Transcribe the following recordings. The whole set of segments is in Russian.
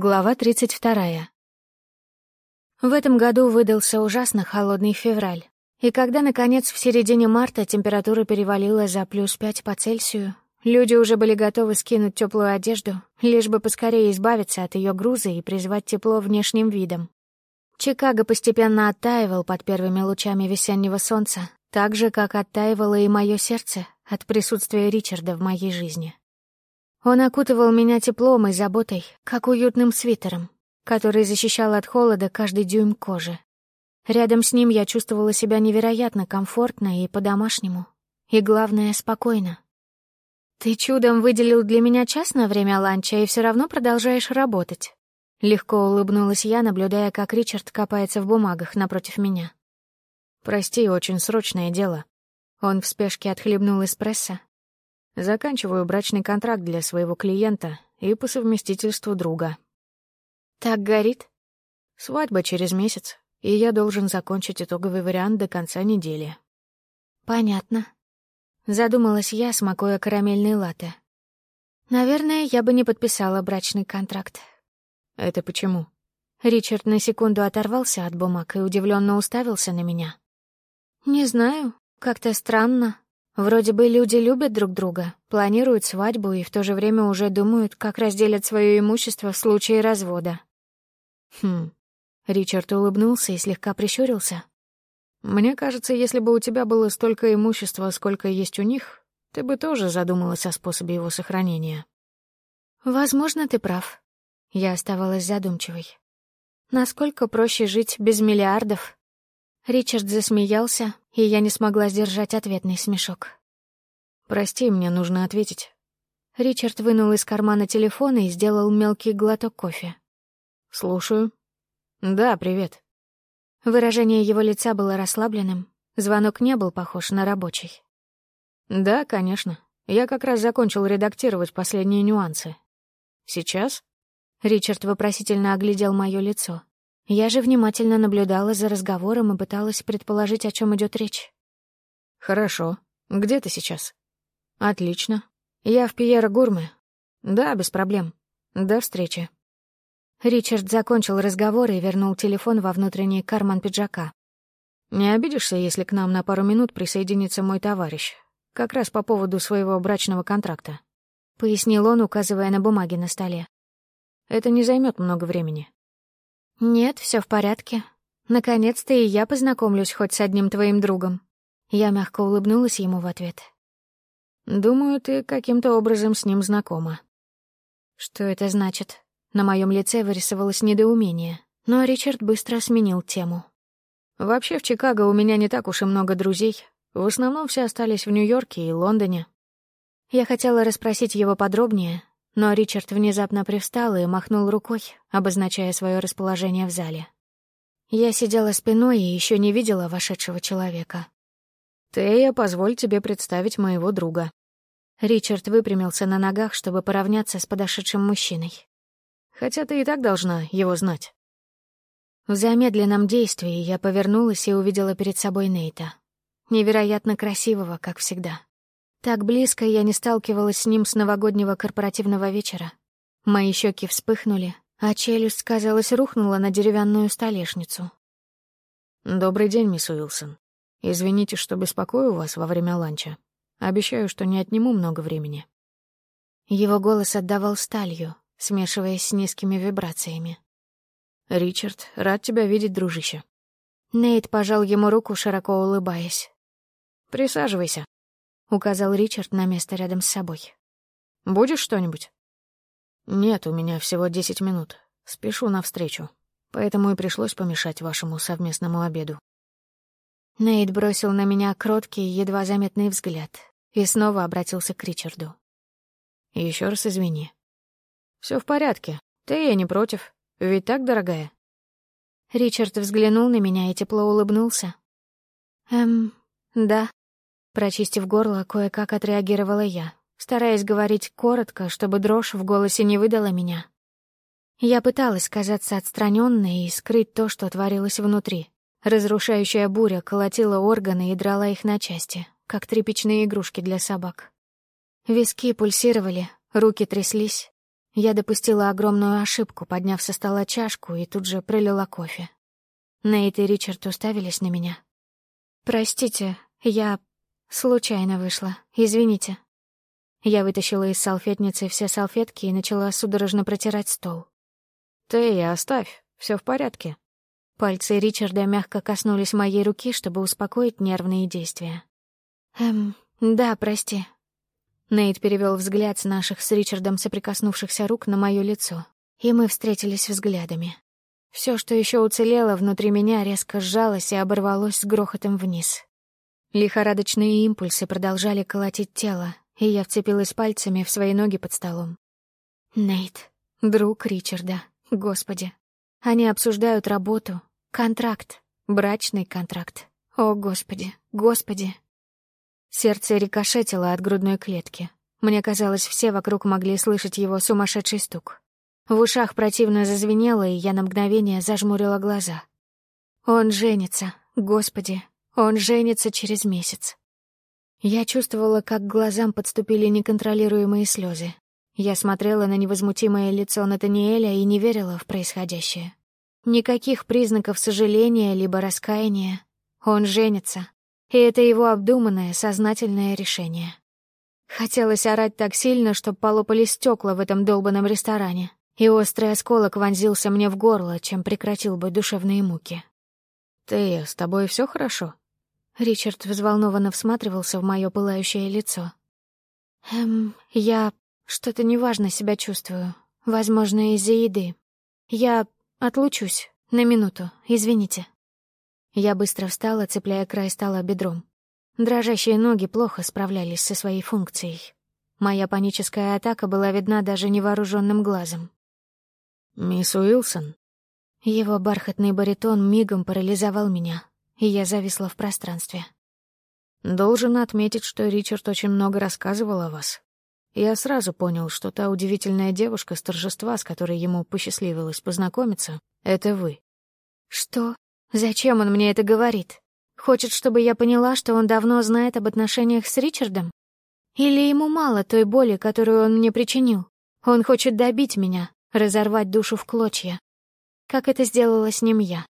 Глава 32. В этом году выдался ужасно холодный февраль. И когда, наконец, в середине марта температура перевалила за плюс пять по Цельсию, люди уже были готовы скинуть теплую одежду, лишь бы поскорее избавиться от ее груза и призвать тепло внешним видом. Чикаго постепенно оттаивал под первыми лучами весеннего солнца, так же, как оттаивало и мое сердце от присутствия Ричарда в моей жизни. Он окутывал меня теплом и заботой, как уютным свитером, который защищал от холода каждый дюйм кожи. Рядом с ним я чувствовала себя невероятно комфортно и по-домашнему. И главное, спокойно. «Ты чудом выделил для меня час на время ланча и все равно продолжаешь работать». Легко улыбнулась я, наблюдая, как Ричард копается в бумагах напротив меня. «Прости, очень срочное дело». Он в спешке отхлебнул эспрессо Заканчиваю брачный контракт для своего клиента и по совместительству друга. Так горит? Свадьба через месяц, и я должен закончить итоговый вариант до конца недели. Понятно. Задумалась я, смакуя карамельные латте. Наверное, я бы не подписала брачный контракт. Это почему? Ричард на секунду оторвался от бумаг и удивленно уставился на меня. Не знаю, как-то странно. Вроде бы люди любят друг друга, планируют свадьбу и в то же время уже думают, как разделят свое имущество в случае развода. Хм. Ричард улыбнулся и слегка прищурился. Мне кажется, если бы у тебя было столько имущества, сколько есть у них, ты бы тоже задумалась о способе его сохранения. Возможно, ты прав. Я оставалась задумчивой. Насколько проще жить без миллиардов, Ричард засмеялся, и я не смогла сдержать ответный смешок. «Прости, мне нужно ответить». Ричард вынул из кармана телефон и сделал мелкий глоток кофе. «Слушаю». «Да, привет». Выражение его лица было расслабленным, звонок не был похож на рабочий. «Да, конечно. Я как раз закончил редактировать последние нюансы. Сейчас?» Ричард вопросительно оглядел мое лицо. Я же внимательно наблюдала за разговором и пыталась предположить, о чем идет речь. «Хорошо. Где ты сейчас?» «Отлично. Я в Пьера Гурме. Да, без проблем. До встречи». Ричард закончил разговор и вернул телефон во внутренний карман пиджака. «Не обидишься, если к нам на пару минут присоединится мой товарищ? Как раз по поводу своего брачного контракта», — пояснил он, указывая на бумаги на столе. «Это не займет много времени. «Нет, все в порядке. Наконец-то и я познакомлюсь хоть с одним твоим другом». Я мягко улыбнулась ему в ответ. «Думаю, ты каким-то образом с ним знакома». Что это значит? На моем лице вырисовалось недоумение, но Ричард быстро сменил тему. «Вообще в Чикаго у меня не так уж и много друзей. В основном все остались в Нью-Йорке и Лондоне». Я хотела расспросить его подробнее, но Ричард внезапно привстал и махнул рукой, обозначая свое расположение в зале. Я сидела спиной и еще не видела вошедшего человека. «Тея, позволь тебе представить моего друга». Ричард выпрямился на ногах, чтобы поравняться с подошедшим мужчиной. «Хотя ты и так должна его знать». В замедленном действии я повернулась и увидела перед собой Нейта. Невероятно красивого, как всегда. Так близко я не сталкивалась с ним с новогоднего корпоративного вечера. Мои щеки вспыхнули, а челюсть, казалось, рухнула на деревянную столешницу. «Добрый день, мисс Уилсон. Извините, что беспокою вас во время ланча. Обещаю, что не отниму много времени». Его голос отдавал сталью, смешиваясь с низкими вибрациями. «Ричард, рад тебя видеть, дружище». Нейт пожал ему руку, широко улыбаясь. «Присаживайся», — указал Ричард на место рядом с собой. «Будешь что-нибудь?» «Нет, у меня всего десять минут. Спешу навстречу. Поэтому и пришлось помешать вашему совместному обеду». Нейт бросил на меня кроткий, едва заметный взгляд и снова обратился к Ричарду. Еще раз извини. Все в порядке. Ты я не против. Ведь так, дорогая?» Ричард взглянул на меня и тепло улыбнулся. «Эм, да». Прочистив горло, кое-как отреагировала я, стараясь говорить коротко, чтобы дрожь в голосе не выдала меня. Я пыталась казаться отстраненной и скрыть то, что творилось внутри. Разрушающая буря колотила органы и драла их на части, как тряпичные игрушки для собак. Виски пульсировали, руки тряслись. Я допустила огромную ошибку, подняв со стола чашку и тут же пролила кофе. Нейт и Ричард уставились на меня. «Простите, я случайно вышла. Извините». Я вытащила из салфетницы все салфетки и начала судорожно протирать стол. «Ты оставь, все в порядке». Пальцы Ричарда мягко коснулись моей руки, чтобы успокоить нервные действия. «Эм, да, прости». Нейт перевел взгляд с наших с Ричардом соприкоснувшихся рук на мое лицо, и мы встретились взглядами. Все, что еще уцелело внутри меня, резко сжалось и оборвалось с грохотом вниз. Лихорадочные импульсы продолжали колотить тело, и я вцепилась пальцами в свои ноги под столом. Нейт, друг Ричарда, господи. Они обсуждают работу, контракт, брачный контракт. О, господи, господи. Сердце рикошетило от грудной клетки. Мне казалось, все вокруг могли слышать его сумасшедший стук. В ушах противно зазвенело, и я на мгновение зажмурила глаза. Он женится, господи, он женится через месяц. Я чувствовала, как к глазам подступили неконтролируемые слезы. Я смотрела на невозмутимое лицо Натаниэля и не верила в происходящее. Никаких признаков сожаления либо раскаяния. Он женится, и это его обдуманное, сознательное решение. Хотелось орать так сильно, чтобы полопали стекла в этом долбанном ресторане, и острый осколок вонзился мне в горло, чем прекратил бы душевные муки. «Ты, с тобой все хорошо?» Ричард взволнованно всматривался в мое пылающее лицо. «Эм, я что-то неважно себя чувствую. Возможно, из-за еды. Я отлучусь на минуту, извините». Я быстро встала, цепляя край стола бедром. Дрожащие ноги плохо справлялись со своей функцией. Моя паническая атака была видна даже невооруженным глазом. «Мисс Уилсон?» Его бархатный баритон мигом парализовал меня, и я зависла в пространстве. «Должен отметить, что Ричард очень много рассказывал о вас. Я сразу понял, что та удивительная девушка с торжества, с которой ему посчастливилось познакомиться, — это вы». «Что? Зачем он мне это говорит? Хочет, чтобы я поняла, что он давно знает об отношениях с Ричардом? Или ему мало той боли, которую он мне причинил? Он хочет добить меня, разорвать душу в клочья. Как это сделала с ним я?»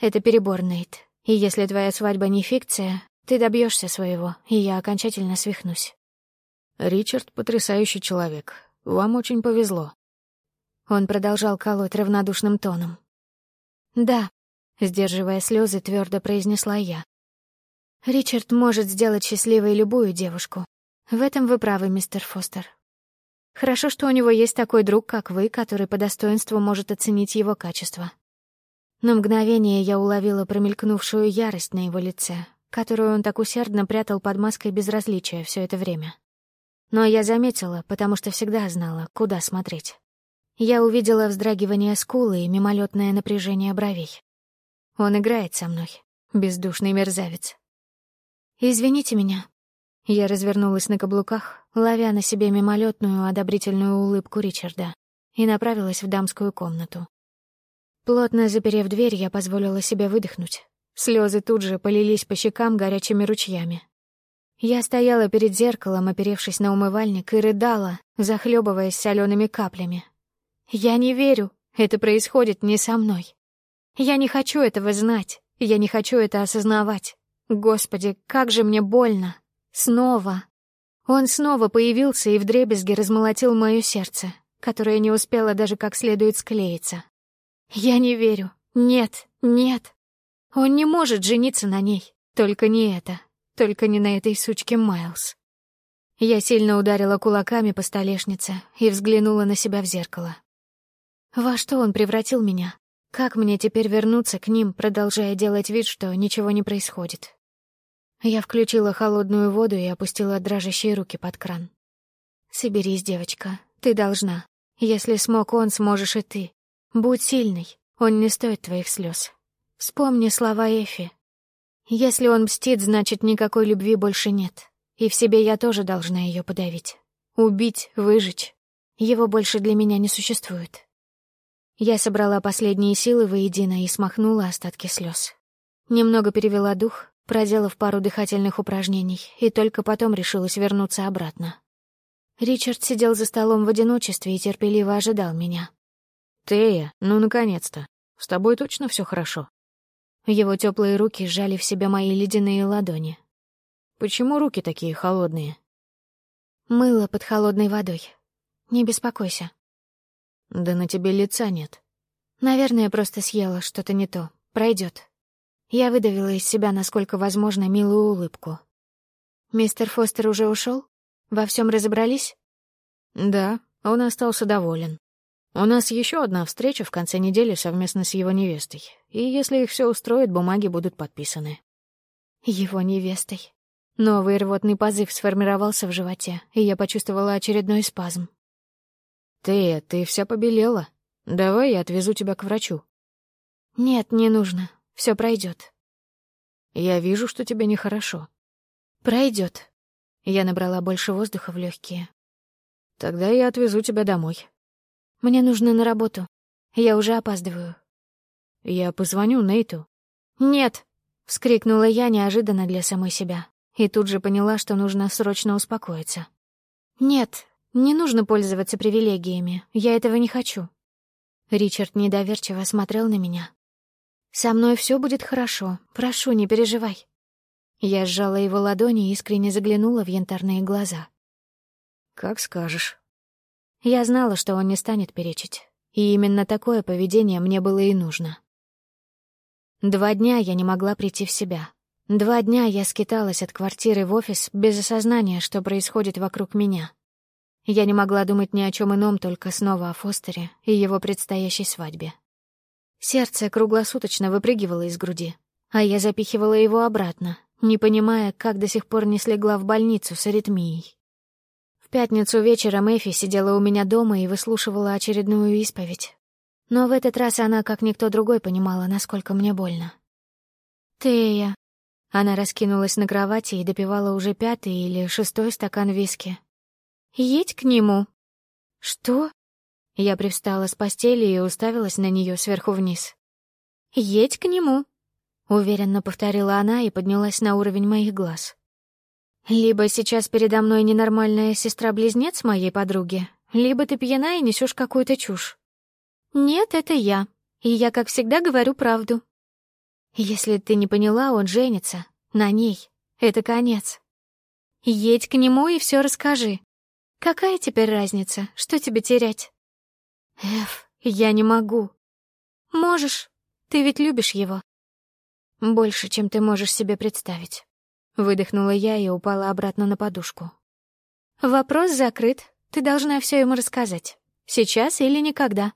Это перебор, Нейт. И если твоя свадьба не фикция, ты добьешься своего, и я окончательно свихнусь. Ричард — потрясающий человек. Вам очень повезло. Он продолжал колоть равнодушным тоном. Да, сдерживая слезы, твердо произнесла я. Ричард может сделать счастливой любую девушку. В этом вы правы, мистер Фостер. Хорошо, что у него есть такой друг, как вы, который по достоинству может оценить его качества. На мгновение я уловила промелькнувшую ярость на его лице, которую он так усердно прятал под маской безразличия все это время. Но я заметила, потому что всегда знала, куда смотреть. Я увидела вздрагивание скулы и мимолетное напряжение бровей. Он играет со мной, бездушный мерзавец. «Извините меня». Я развернулась на каблуках, ловя на себе мимолетную одобрительную улыбку Ричарда, и направилась в дамскую комнату. Плотно заперев дверь, я позволила себе выдохнуть. Слезы тут же полились по щекам горячими ручьями. Я стояла перед зеркалом, оперевшись на умывальник, и рыдала, захлебываясь солеными каплями. Я не верю, это происходит не со мной. Я не хочу этого знать, я не хочу это осознавать. Господи, как же мне больно. Снова. Он снова появился и вдребезги размолотил мое сердце, которое не успело даже как следует склеиться. Я не верю. Нет, нет. Он не может жениться на ней. Только не это. Только не на этой сучке Майлз. Я сильно ударила кулаками по столешнице и взглянула на себя в зеркало. Во что он превратил меня? Как мне теперь вернуться к ним, продолжая делать вид, что ничего не происходит? Я включила холодную воду и опустила дрожащие руки под кран. «Соберись, девочка, ты должна. Если смог он, сможешь и ты. Будь сильной, он не стоит твоих слез. Вспомни слова Эфи. Если он мстит, значит, никакой любви больше нет. И в себе я тоже должна ее подавить. Убить, выжечь. Его больше для меня не существует. Я собрала последние силы воедино и смахнула остатки слез. Немного перевела дух, проделав пару дыхательных упражнений, и только потом решилась вернуться обратно. Ричард сидел за столом в одиночестве и терпеливо ожидал меня. «Тея, ну, наконец-то. С тобой точно все хорошо?» Его теплые руки сжали в себя мои ледяные ладони. «Почему руки такие холодные?» Мыло под холодной водой. Не беспокойся. Да на тебе лица нет. Наверное, просто съела что-то не то. Пройдет. Я выдавила из себя, насколько возможно, милую улыбку. Мистер Фостер уже ушел? Во всем разобрались? Да, он остался доволен. У нас еще одна встреча в конце недели совместно с его невестой. И если их все устроит, бумаги будут подписаны. Его невестой. Новый рвотный позыв сформировался в животе, и я почувствовала очередной спазм. «Ты, ты вся побелела. Давай я отвезу тебя к врачу». «Нет, не нужно. Все пройдет. «Я вижу, что тебе нехорошо». Пройдет. Я набрала больше воздуха в легкие. «Тогда я отвезу тебя домой». «Мне нужно на работу. Я уже опаздываю». «Я позвоню Нейту». «Нет!» — вскрикнула я неожиданно для самой себя. И тут же поняла, что нужно срочно успокоиться. «Нет, не нужно пользоваться привилегиями. Я этого не хочу». Ричард недоверчиво смотрел на меня. «Со мной все будет хорошо. Прошу, не переживай». Я сжала его ладони и искренне заглянула в янтарные глаза. «Как скажешь». Я знала, что он не станет перечить. И именно такое поведение мне было и нужно. Два дня я не могла прийти в себя. Два дня я скиталась от квартиры в офис без осознания, что происходит вокруг меня. Я не могла думать ни о чем ином, только снова о Фостере и его предстоящей свадьбе. Сердце круглосуточно выпрыгивало из груди, а я запихивала его обратно, не понимая, как до сих пор не слегла в больницу с аритмией. Пятницу вечером Эфи сидела у меня дома и выслушивала очередную исповедь. Но в этот раз она, как никто другой, понимала, насколько мне больно. «Тея...» Она раскинулась на кровати и допивала уже пятый или шестой стакан виски, Едь к нему». «Что?» Я привстала с постели и уставилась на нее сверху вниз. «Едь к нему», — уверенно повторила она и поднялась на уровень моих глаз. «Либо сейчас передо мной ненормальная сестра-близнец моей подруги, либо ты пьяна и несешь какую-то чушь». «Нет, это я, и я, как всегда, говорю правду». «Если ты не поняла, он женится. На ней. Это конец. Едь к нему и все расскажи. Какая теперь разница? Что тебе терять? Эф, я не могу. Можешь. Ты ведь любишь его. Больше, чем ты можешь себе представить. Выдохнула я и упала обратно на подушку. Вопрос закрыт. Ты должна все ему рассказать. Сейчас или никогда.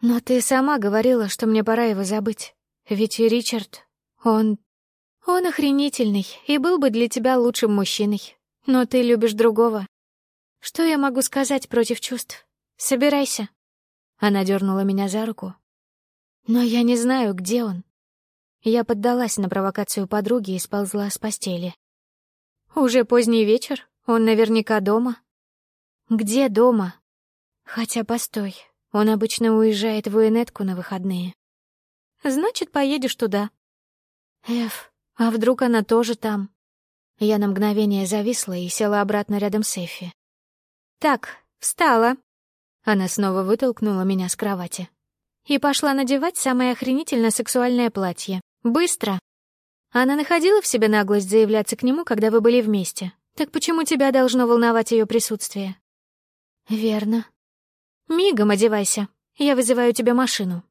Но ты сама говорила, что мне пора его забыть. Ведь Ричард, он... Он охренительный и был бы для тебя лучшим мужчиной. Но ты любишь другого, что я могу сказать против чувств? Собирайся. Она дернула меня за руку. Но я не знаю, где он. Я поддалась на провокацию подруги и сползла с постели. Уже поздний вечер, он наверняка дома. Где дома? Хотя, постой, он обычно уезжает в Уинетку на выходные. Значит, поедешь туда. Эф, а вдруг она тоже там? Я на мгновение зависла и села обратно рядом с Эфи. «Так, встала». Она снова вытолкнула меня с кровати. И пошла надевать самое охренительно сексуальное платье. Быстро. Она находила в себе наглость заявляться к нему, когда вы были вместе. Так почему тебя должно волновать ее присутствие? Верно. Мигом одевайся. Я вызываю тебе машину.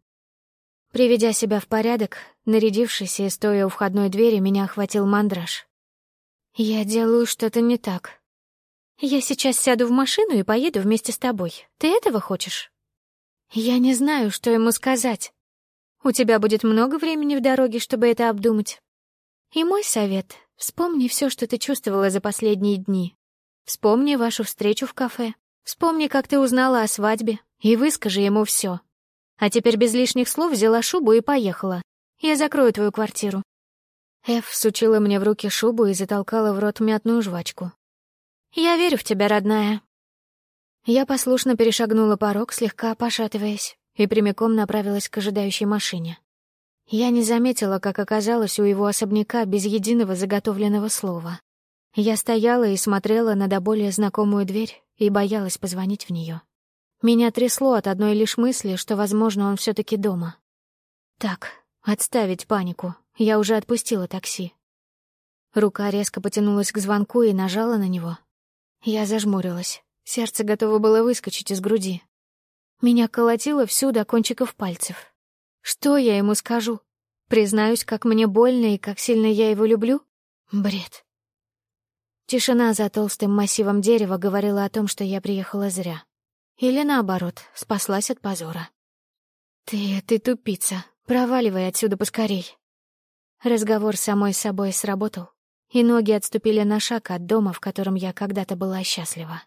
Приведя себя в порядок, нарядившись и стоя у входной двери, меня охватил мандраж. Я делаю что-то не так. Я сейчас сяду в машину и поеду вместе с тобой. Ты этого хочешь? Я не знаю, что ему сказать. У тебя будет много времени в дороге, чтобы это обдумать. И мой совет — вспомни все, что ты чувствовала за последние дни. Вспомни вашу встречу в кафе. Вспомни, как ты узнала о свадьбе, и выскажи ему все. А теперь без лишних слов взяла шубу и поехала. Я закрою твою квартиру. Эф сучила мне в руки шубу и затолкала в рот мятную жвачку. «Я верю в тебя, родная». Я послушно перешагнула порог, слегка пошатываясь, и прямиком направилась к ожидающей машине. Я не заметила, как оказалось у его особняка без единого заготовленного слова. Я стояла и смотрела на до более знакомую дверь и боялась позвонить в нее. Меня трясло от одной лишь мысли, что, возможно, он все таки дома. Так, отставить панику. Я уже отпустила такси. Рука резко потянулась к звонку и нажала на него. Я зажмурилась. Сердце готово было выскочить из груди. Меня колотило всю до кончиков пальцев. Что я ему скажу? Признаюсь, как мне больно и как сильно я его люблю? Бред. Тишина за толстым массивом дерева говорила о том, что я приехала зря. Или наоборот, спаслась от позора. «Ты, ты тупица. Проваливай отсюда поскорей». Разговор самой собой сработал, и ноги отступили на шаг от дома, в котором я когда-то была счастлива.